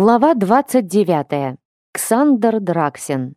Глава 29. Ксандер Драксин.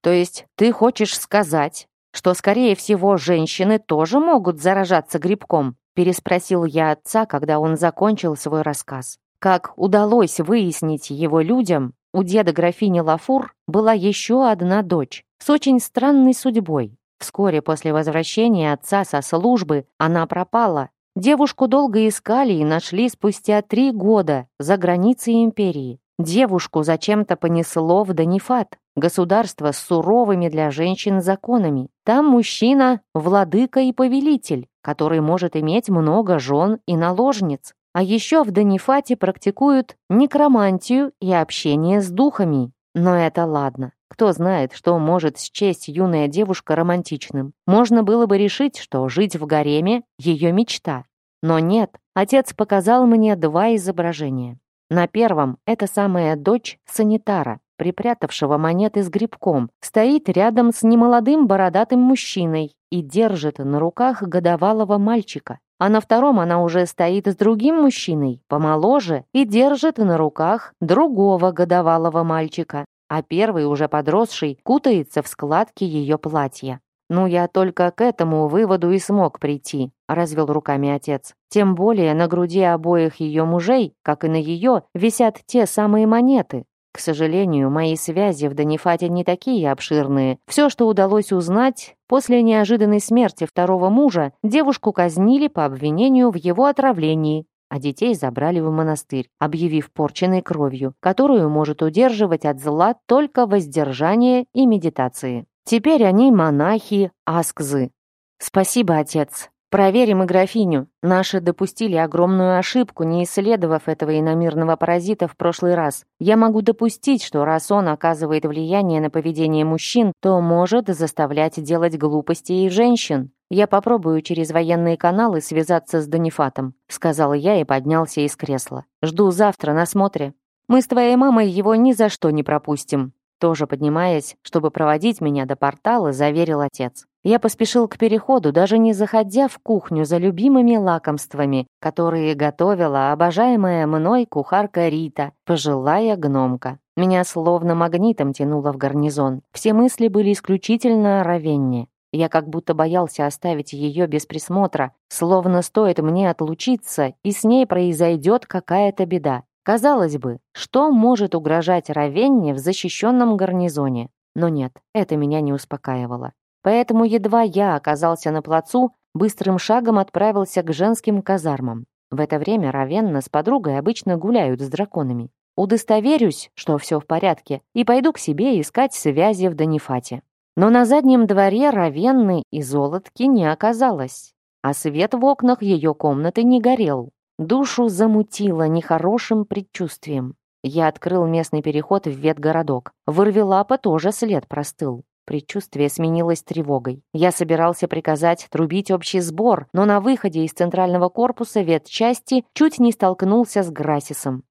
То есть ты хочешь сказать, что, скорее всего, женщины тоже могут заражаться грибком? Переспросил я отца, когда он закончил свой рассказ. Как удалось выяснить его людям, у деда графини Лафур была еще одна дочь с очень странной судьбой. Вскоре после возвращения отца со службы она пропала, Девушку долго искали и нашли спустя три года за границей империи. Девушку зачем-то понесло в Данифат, государство с суровыми для женщин законами. Там мужчина – владыка и повелитель, который может иметь много жен и наложниц. А еще в Данифате практикуют некромантию и общение с духами. Но это ладно. Кто знает, что может счесть юная девушка романтичным. Можно было бы решить, что жить в гареме — ее мечта. Но нет, отец показал мне два изображения. На первом эта самая дочь санитара, припрятавшего монеты с грибком, стоит рядом с немолодым бородатым мужчиной и держит на руках годовалого мальчика. А на втором она уже стоит с другим мужчиной, помоложе, и держит на руках другого годовалого мальчика а первый, уже подросший, кутается в складки ее платья. «Ну, я только к этому выводу и смог прийти», — развел руками отец. «Тем более на груди обоих ее мужей, как и на ее, висят те самые монеты. К сожалению, мои связи в Данифате не такие обширные. Все, что удалось узнать, после неожиданной смерти второго мужа девушку казнили по обвинению в его отравлении, а детей забрали в монастырь, объявив порченной кровью, которую может удерживать от зла только воздержание и медитации. Теперь они монахи Аскзы. Спасибо, отец. Проверим и графиню. Наши допустили огромную ошибку, не исследовав этого иномирного паразита в прошлый раз. Я могу допустить, что раз он оказывает влияние на поведение мужчин, то может заставлять делать глупости и женщин. Я попробую через военные каналы связаться с Данифатом, сказал я и поднялся из кресла. Жду завтра на смотре. Мы с твоей мамой его ни за что не пропустим. Тоже поднимаясь, чтобы проводить меня до портала, заверил отец. Я поспешил к переходу, даже не заходя в кухню за любимыми лакомствами, которые готовила обожаемая мной кухарка Рита, пожилая гномка. Меня словно магнитом тянуло в гарнизон. Все мысли были исключительно о Равенне. Я как будто боялся оставить ее без присмотра, словно стоит мне отлучиться, и с ней произойдет какая-то беда. Казалось бы, что может угрожать Равенне в защищенном гарнизоне? Но нет, это меня не успокаивало. Поэтому едва я оказался на плацу, быстрым шагом отправился к женским казармам. В это время Равенна с подругой обычно гуляют с драконами. Удостоверюсь, что все в порядке, и пойду к себе искать связи в Данифате. Но на заднем дворе Равенны и Золотки не оказалось, а свет в окнах ее комнаты не горел. Душу замутило нехорошим предчувствием. Я открыл местный переход в ветгородок. Вырвелапа тоже след простыл. Предчувствие сменилось тревогой. Я собирался приказать трубить общий сбор, но на выходе из центрального корпуса ветчасти чуть не столкнулся с Грасисом.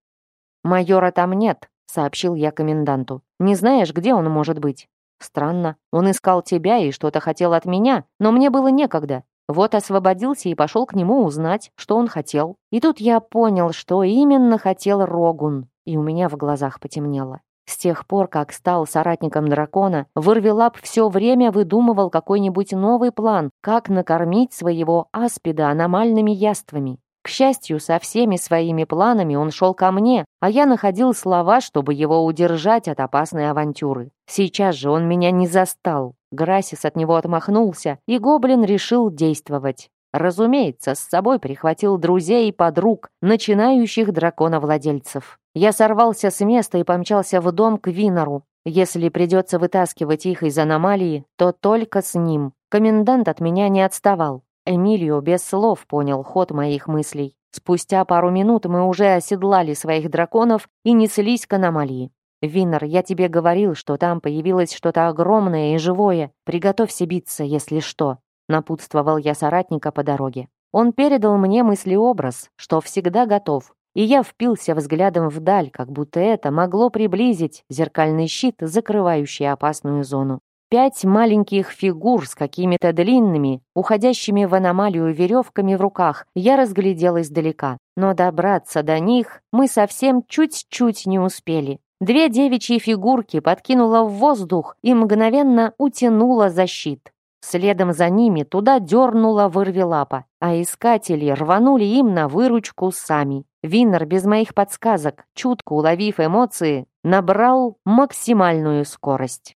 «Майора там нет», — сообщил я коменданту. «Не знаешь, где он может быть?» «Странно. Он искал тебя и что-то хотел от меня, но мне было некогда. Вот освободился и пошел к нему узнать, что он хотел. И тут я понял, что именно хотел Рогун, и у меня в глазах потемнело. С тех пор, как стал соратником дракона, Вырвелап все время выдумывал какой-нибудь новый план, как накормить своего аспида аномальными яствами. К счастью, со всеми своими планами он шел ко мне, а я находил слова, чтобы его удержать от опасной авантюры. Сейчас же он меня не застал. Грасис от него отмахнулся, и гоблин решил действовать. Разумеется, с собой прихватил друзей и подруг, начинающих драконовладельцев. Я сорвался с места и помчался в дом к Винору. Если придется вытаскивать их из аномалии, то только с ним. Комендант от меня не отставал. Эмилио без слов понял ход моих мыслей. Спустя пару минут мы уже оседлали своих драконов и неслись к аномалии. «Винер, я тебе говорил, что там появилось что-то огромное и живое. Приготовься биться, если что», — напутствовал я соратника по дороге. Он передал мне мыслеобраз, что всегда готов, и я впился взглядом вдаль, как будто это могло приблизить зеркальный щит, закрывающий опасную зону. Пять маленьких фигур с какими-то длинными, уходящими в аномалию веревками в руках, я разглядел издалека. Но добраться до них мы совсем чуть-чуть не успели. Две девичьи фигурки подкинула в воздух и мгновенно утянула за щит. Следом за ними туда дернула вырвелапа, а искатели рванули им на выручку сами. Виннер без моих подсказок, чутко уловив эмоции, набрал максимальную скорость.